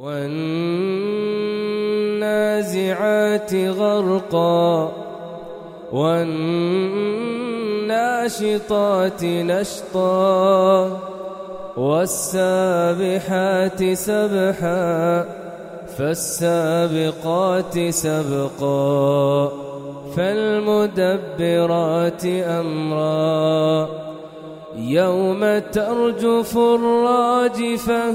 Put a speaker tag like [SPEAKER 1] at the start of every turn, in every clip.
[SPEAKER 1] والنازعات غرقا والناشطات نشطا والسابحات سبحا فالسابقات سبقا فالمدبرات أمرا. يوم ترجف الراجفة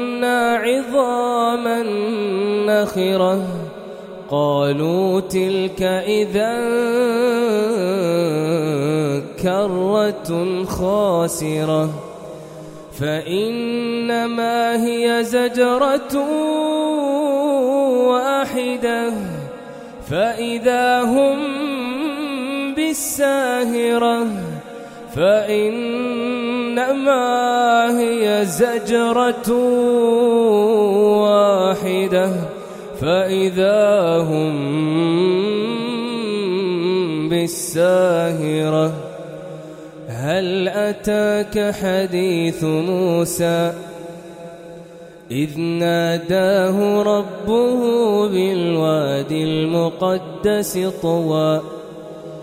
[SPEAKER 1] عظاما نخرة قالوا تلك إذا كرة خاسرة. فإنما هي زجرة واحدة. فإذا هم بالساهرة فإنما هي زجرة واحدة فإذا هم بالساهرة هل أتاك حديث موسى؟ إذ ناداه ربه بالوادي المقدس طوى.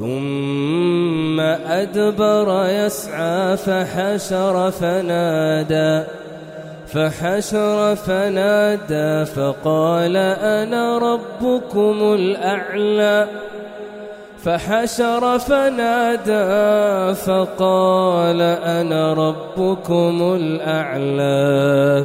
[SPEAKER 1] ثم أدبر يسعى فحشر فنادى فحشر فنادى فقال أنا ربكم الأعلى فحشر فنادى فقال أنا ربكم الأعلى.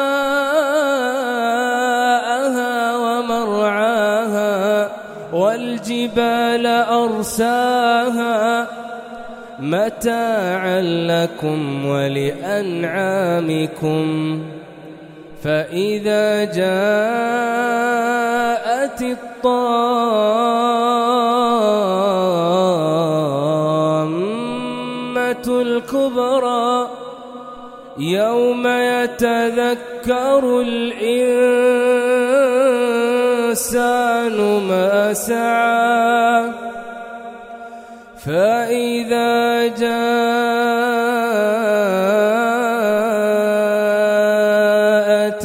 [SPEAKER 1] والجبال أرساها متاعا لكم ولأنعامكم فإذا جاءت الطامة يتذكر الإنسان ما سعى فإذا جاءت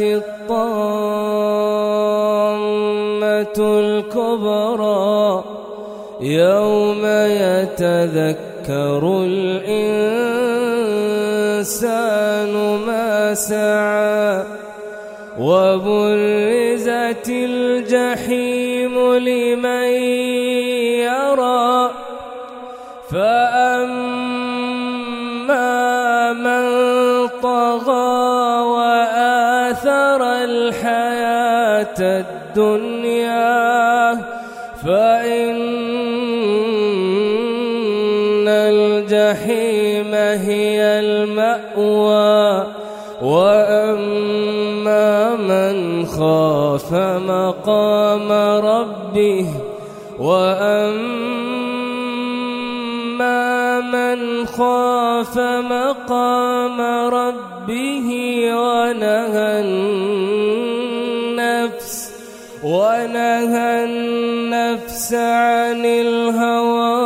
[SPEAKER 1] الطامة الكبرى يوم يتذكر الإنسان ما سعى وبرزت الجحيم لمن يرى فأما من طغى وآثر الحياة الدنيا فإن الجحيم هي المأوى. وأما من خاف مقام ربه وأما من خاف مقام ربه ونهى النفس ونهى النفس عن الهوى.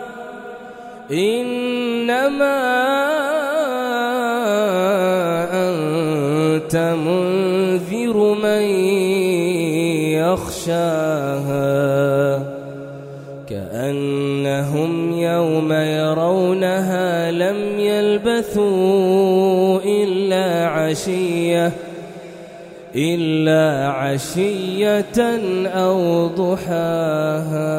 [SPEAKER 1] إنما أنت منذر من يخشاها كأنهم يوم يرونها لم يلبثوا إلا عشية إلا عشية أو ضحاها.